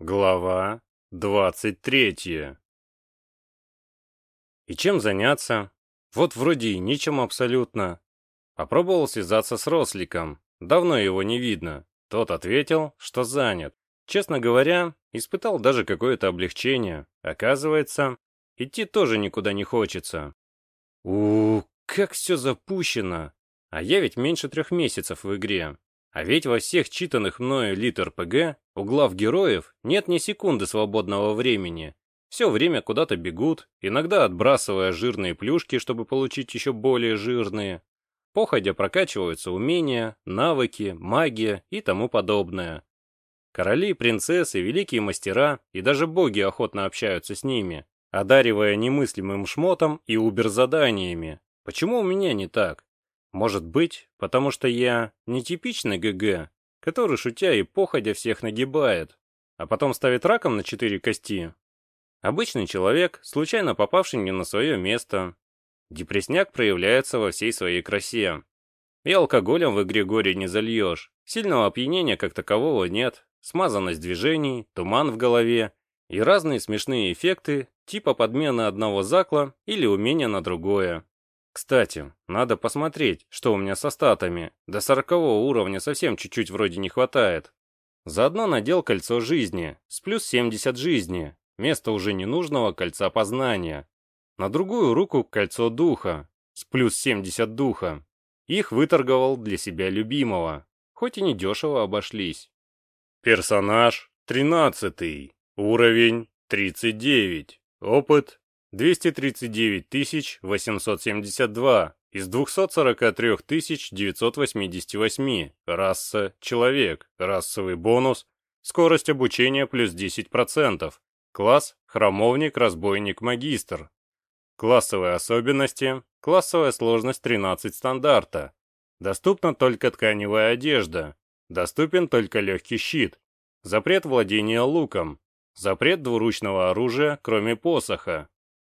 Глава 23 И чем заняться? Вот вроде и ничем абсолютно. Попробовал связаться с Росликом. Давно его не видно. Тот ответил, что занят. Честно говоря, испытал даже какое-то облегчение. Оказывается, идти тоже никуда не хочется. у как все запущено. А я ведь меньше трех месяцев в игре. А ведь во всех читанных мною литр ПГ у глав героев нет ни секунды свободного времени. Все время куда-то бегут, иногда отбрасывая жирные плюшки, чтобы получить еще более жирные. Походя прокачиваются умения, навыки, магия и тому подобное. Короли, принцессы, великие мастера и даже боги охотно общаются с ними, одаривая немыслимым шмотом и убер-заданиями. Почему у меня не так? Может быть, потому что я не типичный ГГ, который, шутя и походя, всех нагибает, а потом ставит раком на четыре кости. Обычный человек, случайно попавший не на свое место. Депресняк проявляется во всей своей красе. И алкоголем в игре горе не зальешь. Сильного опьянения как такового нет. Смазанность движений, туман в голове и разные смешные эффекты, типа подмены одного закла или умения на другое. Кстати, надо посмотреть, что у меня со статами. До сорокового уровня совсем чуть-чуть вроде не хватает. Заодно надел кольцо жизни, с плюс 70 жизни, место уже ненужного кольца познания. На другую руку кольцо духа, с плюс 70 духа. Их выторговал для себя любимого, хоть и недешево обошлись. Персонаж 13, уровень 39, опыт 239 872 из 243 988. Раса – человек. Расовый бонус. Скорость обучения плюс 10%. Класс – храмовник, разбойник, магистр. Классовые особенности. Классовая сложность 13 стандарта. Доступна только тканевая одежда. Доступен только легкий щит. Запрет владения луком. Запрет двуручного оружия, кроме посоха.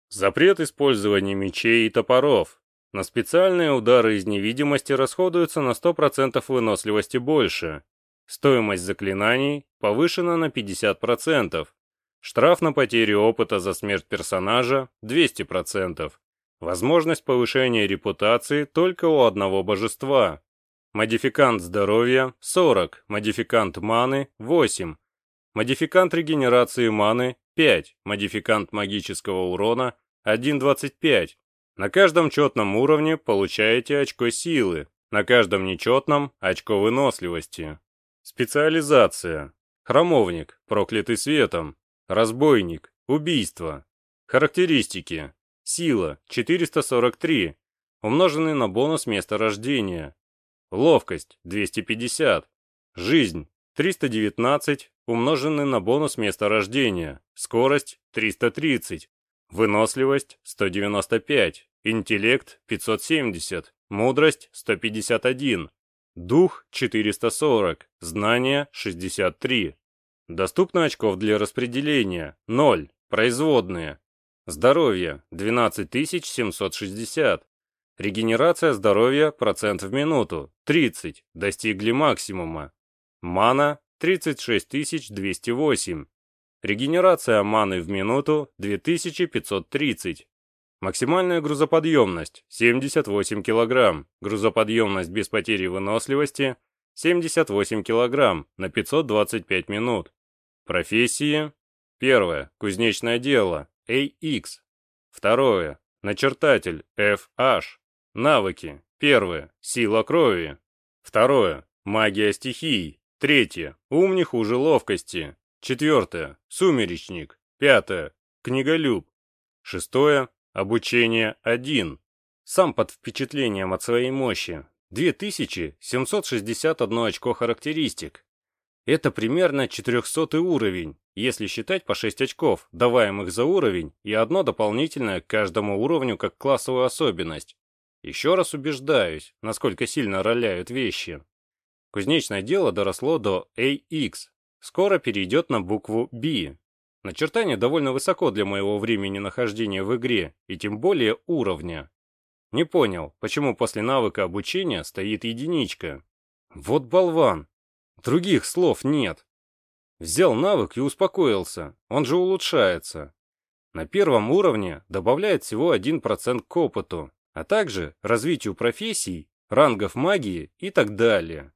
Запрет использования мечей и топоров. На специальные удары из невидимости расходуется на 100% выносливости больше. Стоимость заклинаний повышена на 50%. Штраф на потерю опыта за смерть персонажа 200%. Возможность повышения репутации только у одного божества. Модификант здоровья 40, модификант маны 8, модификант регенерации маны 5, модификант магического урона 1.25. На каждом четном уровне получаете очко силы, на каждом нечетном – очко выносливости. Специализация. Хромовник, проклятый светом. Разбойник, убийство. Характеристики. Сила 443, умноженный на бонус места рождения. Ловкость 250. Жизнь 319, умноженный на бонус места рождения, скорость 330, выносливость 195, интеллект 570, мудрость 151, дух 440, знания 63. Доступно очков для распределения. 0, производные. Здоровье 12760. Регенерация здоровья процент в минуту. 30, достигли максимума. Мана 36208. Регенерация маны в минуту 2530. Максимальная грузоподъемность 78 кг. Грузоподъемность без потери выносливости 78 кг на 525 минут. Профессии. Первое. Кузнечное дело. AX. Второе. Начертатель. FH. Навыки. Первое. Сила крови. Второе. Магия стихий. Третье. Ум не хуже ловкости. Четвертое. Сумеречник. Пятое. Книголюб. Шестое. Обучение 1. Сам под впечатлением от своей мощи. 2761 очко характеристик. Это примерно 400 уровень, если считать по 6 очков, даваемых за уровень, и одно дополнительное к каждому уровню как классовую особенность. Еще раз убеждаюсь, насколько сильно роляют вещи. Кузнечное дело доросло до AX. Скоро перейдет на букву B. Начертание довольно высоко для моего времени нахождения в игре, и тем более уровня. Не понял, почему после навыка обучения стоит единичка. Вот болван. Других слов нет. Взял навык и успокоился, он же улучшается. На первом уровне добавляет всего 1% к опыту, а также развитию профессий, рангов магии и так далее.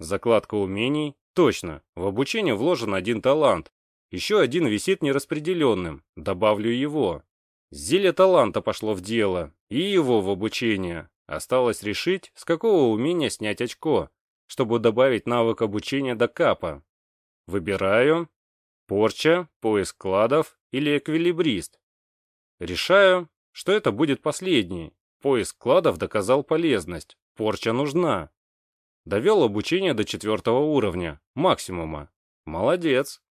Закладка умений, точно, в обучение вложен один талант, еще один висит нераспределенным, добавлю его. Зелье таланта пошло в дело, и его в обучение. Осталось решить, с какого умения снять очко, чтобы добавить навык обучения до капа. Выбираю. Порча, поиск кладов или эквилибрист. Решаю, что это будет последний. Поиск кладов доказал полезность. Порча нужна. Довел обучение до четвертого уровня, максимума. Молодец.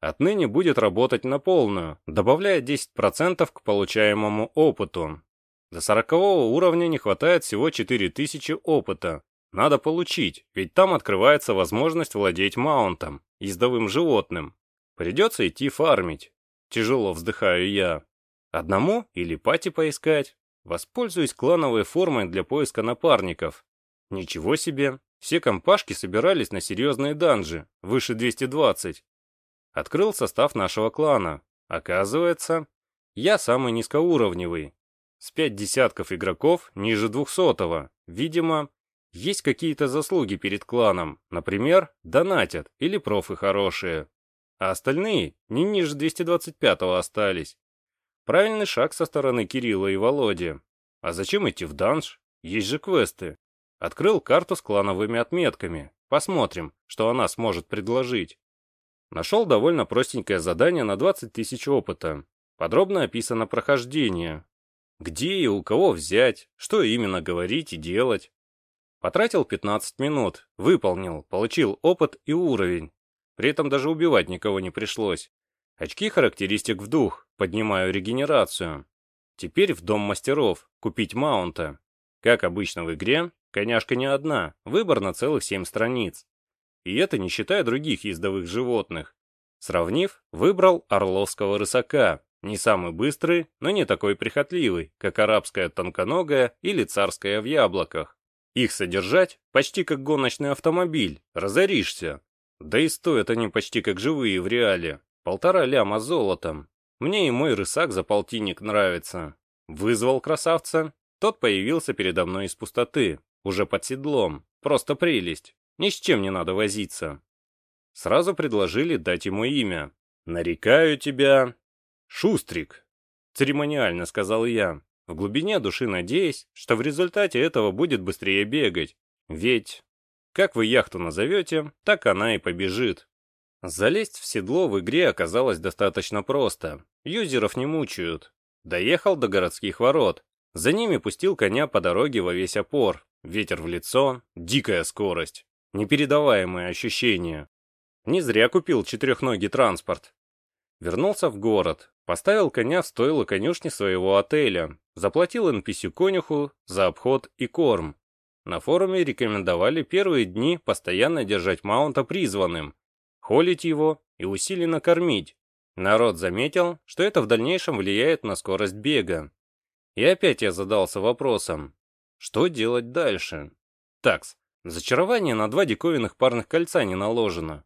Отныне будет работать на полную, добавляя 10% к получаемому опыту. До 40 уровня не хватает всего 4000 опыта. Надо получить, ведь там открывается возможность владеть маунтом, ездовым животным. Придется идти фармить. Тяжело вздыхаю я. Одному или пати поискать? Воспользуюсь клановой формой для поиска напарников. Ничего себе, все компашки собирались на серьезные данжи, выше 220. Открыл состав нашего клана. Оказывается, я самый низкоуровневый. С пять десятков игроков ниже двухсотого. Видимо, есть какие-то заслуги перед кланом. Например, донатят или профы хорошие. А остальные не ниже 225-го остались. Правильный шаг со стороны Кирилла и Володи. А зачем идти в данж? Есть же квесты. Открыл карту с клановыми отметками. Посмотрим, что она сможет предложить. Нашел довольно простенькое задание на 20 тысяч опыта. Подробно описано прохождение. Где и у кого взять, что именно говорить и делать. Потратил 15 минут, выполнил, получил опыт и уровень. При этом даже убивать никого не пришлось. Очки характеристик в дух, поднимаю регенерацию. Теперь в дом мастеров, купить маунта. Как обычно в игре, Коняшка не одна, выбор на целых семь страниц. И это не считая других ездовых животных. Сравнив, выбрал орловского рысака, не самый быстрый, но не такой прихотливый, как арабская тонконогая или царская в яблоках. Их содержать почти как гоночный автомобиль, разоришься. Да и стоят они почти как живые в реале, полтора ляма золотом. Мне и мой рысак за полтинник нравится. Вызвал красавца, тот появился передо мной из пустоты, уже под седлом. Просто прелесть. Ни с чем не надо возиться. Сразу предложили дать ему имя. «Нарекаю тебя...» «Шустрик», — церемониально сказал я, в глубине души надеясь, что в результате этого будет быстрее бегать. Ведь, как вы яхту назовете, так она и побежит. Залезть в седло в игре оказалось достаточно просто. Юзеров не мучают. Доехал до городских ворот. За ними пустил коня по дороге во весь опор. Ветер в лицо, дикая скорость, непередаваемые ощущения. Не зря купил четырехногий транспорт. Вернулся в город, поставил коня в стойло конюшни своего отеля, заплатил NPC-конюху за обход и корм. На форуме рекомендовали первые дни постоянно держать маунта призванным, холить его и усиленно кормить. Народ заметил, что это в дальнейшем влияет на скорость бега. И опять я задался вопросом, что делать дальше? Такс, зачарование на два диковинных парных кольца не наложено.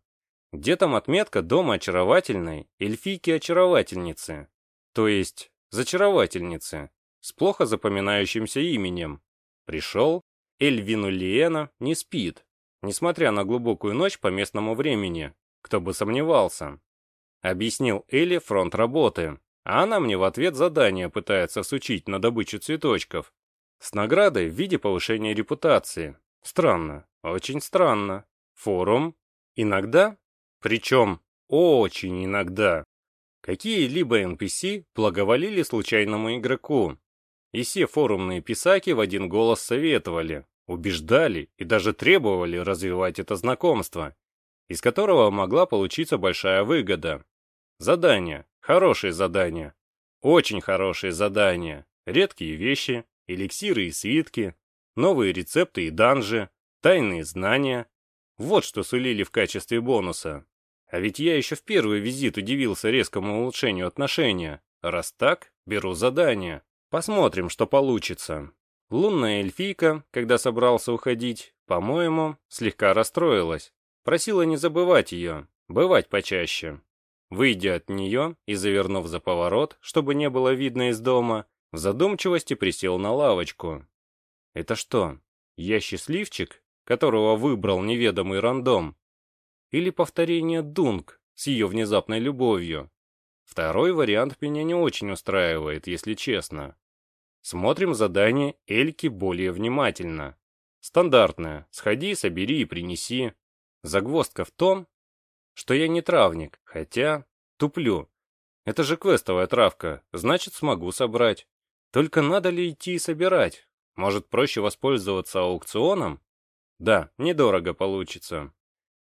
Где там отметка дома очаровательной эльфийки-очаровательницы? То есть, зачаровательницы, с плохо запоминающимся именем. Пришел, Эльвину Лиена не спит, несмотря на глубокую ночь по местному времени. Кто бы сомневался. Объяснил Элли фронт работы, а она мне в ответ задание пытается сучить на добычу цветочков. С наградой в виде повышения репутации. Странно, очень странно. Форум? Иногда? Причем очень иногда. Какие-либо NPC благоволили случайному игроку. И все форумные писаки в один голос советовали, убеждали и даже требовали развивать это знакомство, из которого могла получиться большая выгода. Задания, хорошие задания, очень хорошие задания, редкие вещи, эликсиры и свитки, новые рецепты и данжи, тайные знания. Вот что сулили в качестве бонуса. А ведь я еще в первый визит удивился резкому улучшению отношения. Раз так, беру задание. Посмотрим, что получится. Лунная эльфийка, когда собрался уходить, по-моему, слегка расстроилась. Просила не забывать ее. бывать почаще. Выйдя от нее и завернув за поворот, чтобы не было видно из дома, в задумчивости присел на лавочку. Это что, я счастливчик, которого выбрал неведомый рандом? Или повторение Дунк с ее внезапной любовью? Второй вариант меня не очень устраивает, если честно. Смотрим задание Эльки более внимательно. Стандартное. Сходи, собери и принеси. Загвоздка в том, что я не травник, хотя туплю. Это же квестовая травка, значит смогу собрать. Только надо ли идти и собирать? Может проще воспользоваться аукционом? Да, недорого получится.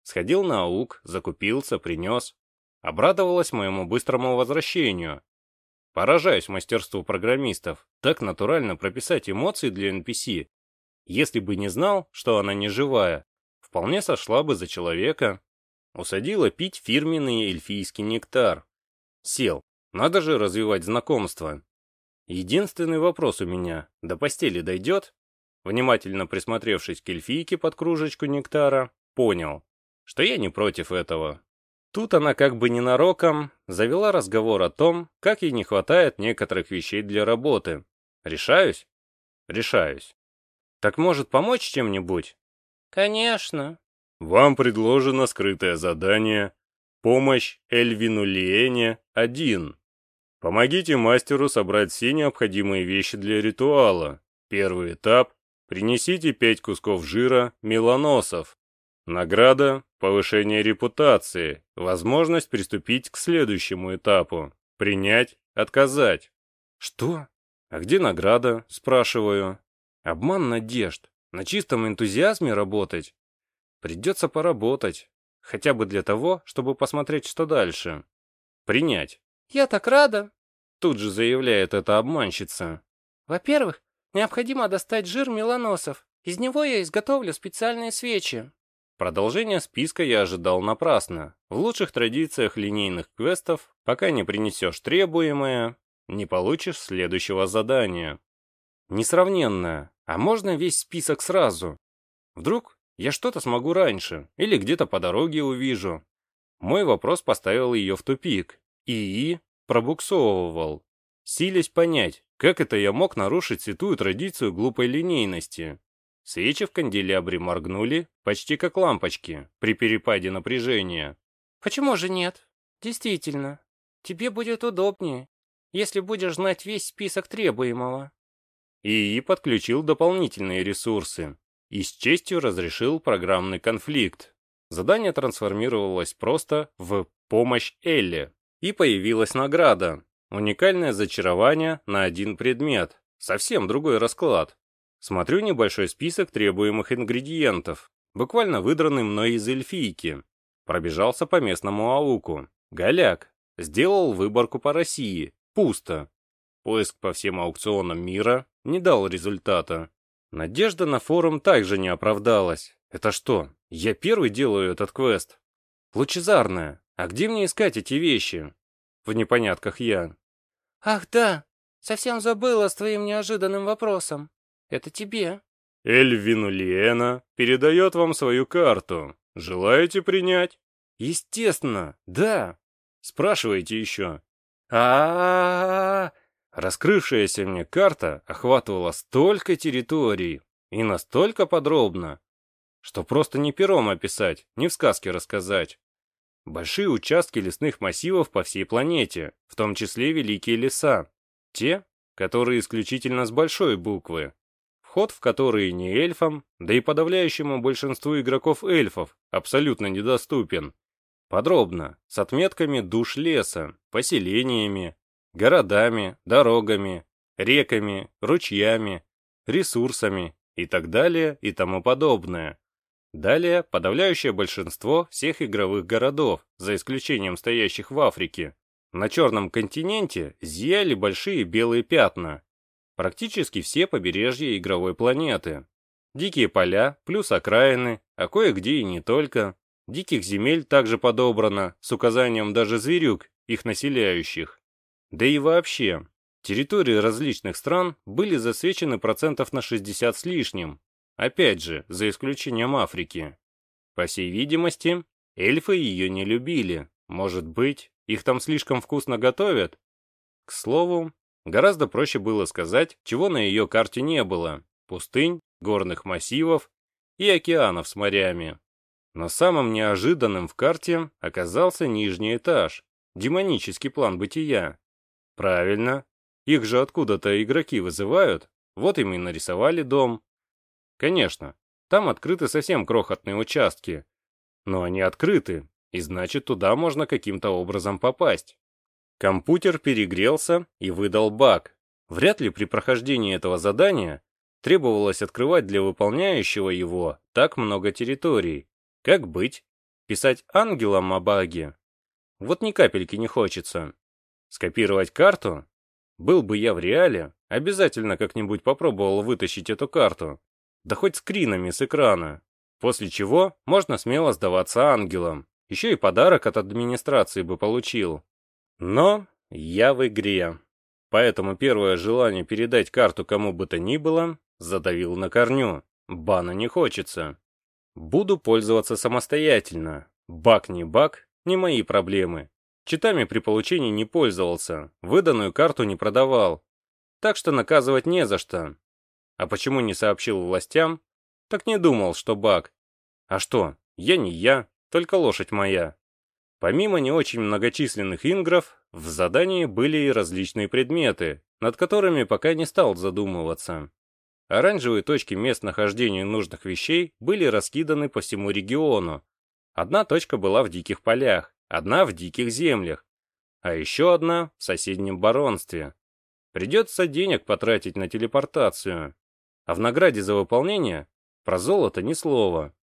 Сходил на аук, закупился, принес. Обрадовалась моему быстрому возвращению. Поражаюсь мастерству программистов. Так натурально прописать эмоции для NPC. Если бы не знал, что она не живая, вполне сошла бы за человека. Усадила пить фирменный эльфийский нектар. Сел. Надо же развивать знакомство. Единственный вопрос у меня. До постели дойдет? Внимательно присмотревшись к эльфийке под кружечку нектара, понял, что я не против этого. Тут она как бы ненароком завела разговор о том, как ей не хватает некоторых вещей для работы. Решаюсь? Решаюсь. Так может помочь чем-нибудь? Конечно. Вам предложено скрытое задание «Помощь Эльвину Лиене 1». Помогите мастеру собрать все необходимые вещи для ритуала. Первый этап – принесите 5 кусков жира меланосов. Награда – повышение репутации, возможность приступить к следующему этапу. Принять, отказать. Что? А где награда? Спрашиваю. Обман надежд. На чистом энтузиазме работать? Придется поработать. Хотя бы для того, чтобы посмотреть, что дальше. Принять. «Я так рада!» Тут же заявляет эта обманщица. «Во-первых, необходимо достать жир меланосов. Из него я изготовлю специальные свечи». Продолжение списка я ожидал напрасно. В лучших традициях линейных квестов, пока не принесешь требуемое, не получишь следующего задания. Несравненное. А можно весь список сразу? Вдруг я что-то смогу раньше, или где-то по дороге увижу. Мой вопрос поставил ее в тупик. И пробуксовывал, силясь понять, как это я мог нарушить святую традицию глупой линейности. Свечи в канделябре моргнули, почти как лампочки, при перепаде напряжения. «Почему же нет? Действительно, тебе будет удобнее, если будешь знать весь список требуемого». ИИ подключил дополнительные ресурсы, и с честью разрешил программный конфликт. Задание трансформировалось просто в «помощь Элли», и появилась награда. Уникальное зачарование на один предмет. Совсем другой расклад. Смотрю небольшой список требуемых ингредиентов, буквально выдранный мной из эльфийки. Пробежался по местному ауку. Голяк. Сделал выборку по России. Пусто. Поиск по всем аукционам мира не дал результата. Надежда на форум также не оправдалась. Это что, я первый делаю этот квест? Лучезарная, а где мне искать эти вещи? В непонятках я. Ах да, совсем забыла с твоим неожиданным вопросом. Это тебе. Эльвину Лиена передает вам свою карту. Желаете принять? Естественно, да. Спрашивайте еще. а а, -а, Раскрывшаяся мне карта охватывала столько территорий и настолько подробно, что просто не пером описать, не в сказке рассказать. Большие участки лесных массивов по всей планете, в том числе великие леса. Те, которые исключительно с большой буквы. Вход в которые не эльфам, да и подавляющему большинству игроков эльфов, абсолютно недоступен. Подробно, с отметками душ леса, поселениями, городами, дорогами, реками, ручьями, ресурсами и так далее и тому подобное. Далее подавляющее большинство всех игровых городов, за исключением стоящих в Африке. На черном континенте зияли большие белые пятна. Практически все побережья игровой планеты. Дикие поля, плюс окраины, а кое-где и не только. Диких земель также подобрано, с указанием даже зверюк, их населяющих. Да и вообще, территории различных стран были засвечены процентов на 60 с лишним, опять же, за исключением Африки. По всей видимости, Эльфы ее не любили. Может быть, их там слишком вкусно готовят? К слову, гораздо проще было сказать, чего на ее карте не было. Пустынь, горных массивов и океанов с морями. Но самым неожиданным в карте оказался нижний этаж, демонический план бытия. Правильно, их же откуда-то игроки вызывают, вот им и нарисовали дом. Конечно, там открыты совсем крохотные участки, но они открыты, и значит туда можно каким-то образом попасть. Компьютер перегрелся и выдал баг. Вряд ли при прохождении этого задания требовалось открывать для выполняющего его так много территорий. Как быть? Писать ангелам о баге? Вот ни капельки не хочется. Скопировать карту? Был бы я в реале, обязательно как-нибудь попробовал вытащить эту карту. Да хоть скринами с экрана. После чего можно смело сдаваться ангелам. Еще и подарок от администрации бы получил. Но я в игре. Поэтому первое желание передать карту кому бы то ни было задавил на корню. Бана не хочется. Буду пользоваться самостоятельно. Баг не баг, не мои проблемы. Читами при получении не пользовался, выданную карту не продавал. Так что наказывать не за что. А почему не сообщил властям? Так не думал, что баг. А что, я не я, только лошадь моя. Помимо не очень многочисленных ингров, в задании были и различные предметы, над которыми пока не стал задумываться. Оранжевые точки мест нахождения нужных вещей были раскиданы по всему региону. Одна точка была в диких полях, одна в диких землях, а еще одна в соседнем баронстве. Придется денег потратить на телепортацию. А в награде за выполнение про золото ни слова.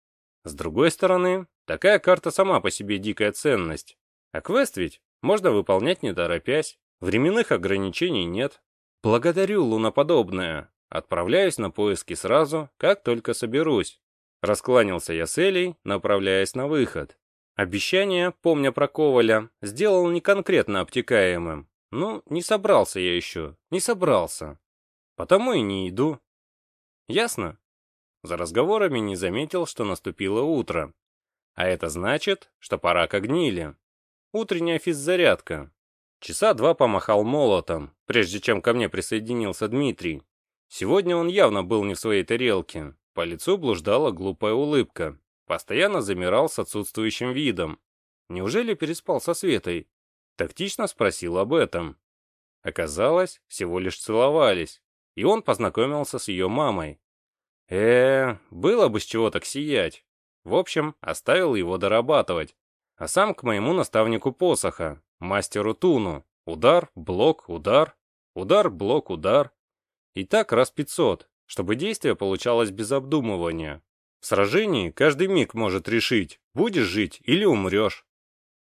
С другой стороны, такая карта сама по себе дикая ценность. А квест ведь можно выполнять не торопясь. Временных ограничений нет. Благодарю, луноподобное. Отправляюсь на поиски сразу, как только соберусь. Раскланялся я с Элей, направляясь на выход. Обещание, помня про Коваля, сделал не конкретно обтекаемым. Ну, не собрался я еще, не собрался. Потому и не иду. Ясно? За разговорами не заметил, что наступило утро. А это значит, что пора к гнили. Утренняя физзарядка. Часа два помахал молотом, прежде чем ко мне присоединился Дмитрий. Сегодня он явно был не в своей тарелке. По лицу блуждала глупая улыбка. Постоянно замирал с отсутствующим видом. Неужели переспал со Светой? Тактично спросил об этом. Оказалось, всего лишь целовались. И он познакомился с ее мамой. э было бы с чего так сиять. В общем, оставил его дорабатывать. А сам к моему наставнику посоха, мастеру Туну. Удар, блок, удар. Удар, блок, удар. И так раз пятьсот, чтобы действие получалось без обдумывания. В сражении каждый миг может решить, будешь жить или умрешь.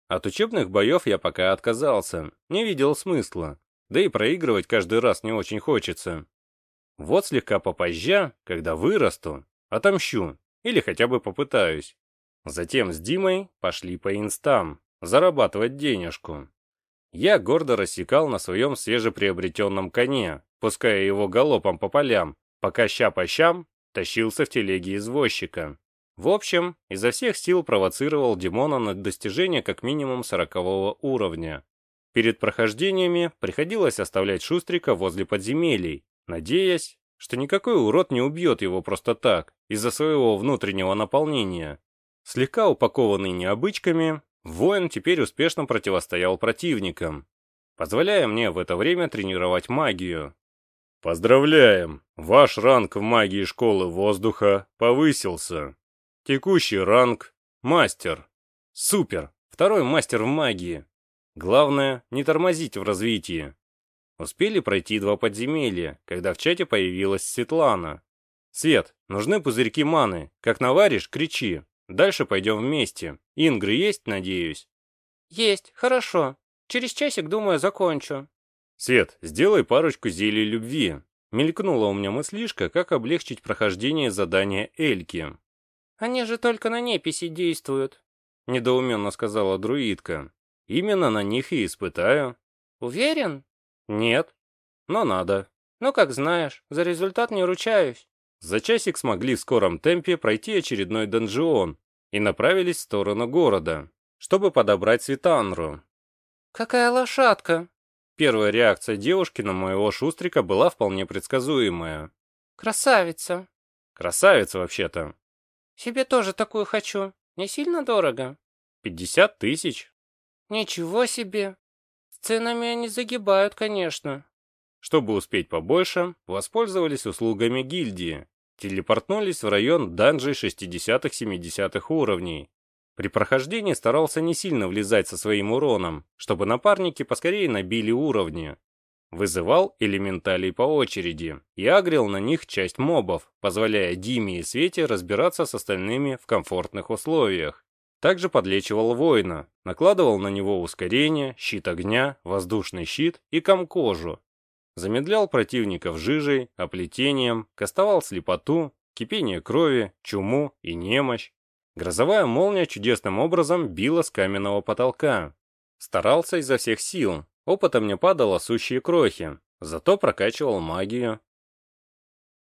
От учебных боев я пока отказался, не видел смысла, да и проигрывать каждый раз не очень хочется. Вот слегка попозже, когда вырасту, отомщу, или хотя бы попытаюсь. Затем с Димой пошли по инстам, зарабатывать денежку. Я гордо рассекал на своем свежеприобретенном коне, пуская его галопом по полям, пока ща по щам тащился в телеге извозчика. В общем, изо всех сил провоцировал Димона на достижение как минимум сорокового уровня. Перед прохождениями приходилось оставлять Шустрика возле подземелий, надеясь, что никакой урод не убьет его просто так, из-за своего внутреннего наполнения. Слегка упакованный необычками, воин теперь успешно противостоял противникам, позволяя мне в это время тренировать магию, Поздравляем! Ваш ранг в магии школы воздуха повысился. Текущий ранг – мастер. Супер! Второй мастер в магии. Главное, не тормозить в развитии. Успели пройти два подземелья, когда в чате появилась Светлана. «Свет, нужны пузырьки маны. Как наваришь, кричи. Дальше пойдем вместе. Ингры есть, надеюсь?» «Есть, хорошо. Через часик, думаю, закончу». «Свет, сделай парочку зелий любви». Мелькнула у меня мыслишка, как облегчить прохождение задания Эльки. «Они же только на неписи действуют», — недоуменно сказала друидка. «Именно на них и испытаю». «Уверен?» «Нет, но надо». «Ну, как знаешь, за результат не ручаюсь». За часик смогли в скором темпе пройти очередной донжион, и направились в сторону города, чтобы подобрать Светанру. «Какая лошадка!» Первая реакция девушки на моего шустрика была вполне предсказуемая. «Красавица!» «Красавица, вообще-то!» «Себе тоже такую хочу. Не сильно дорого?» «Пятьдесят тысяч!» «Ничего себе! С ценами они загибают, конечно!» Чтобы успеть побольше, воспользовались услугами гильдии, телепортнулись в район данжей 60-70 уровней. При прохождении старался не сильно влезать со своим уроном, чтобы напарники поскорее набили уровни. Вызывал элементалей по очереди и агрил на них часть мобов, позволяя Диме и Свете разбираться с остальными в комфортных условиях. Также подлечивал воина, накладывал на него ускорение, щит огня, воздушный щит и комкожу, Замедлял противников жижей, оплетением, кастовал слепоту, кипение крови, чуму и немощь. Грозовая молния чудесным образом била с каменного потолка. Старался изо всех сил, опыта мне падало сущие крохи, зато прокачивал магию,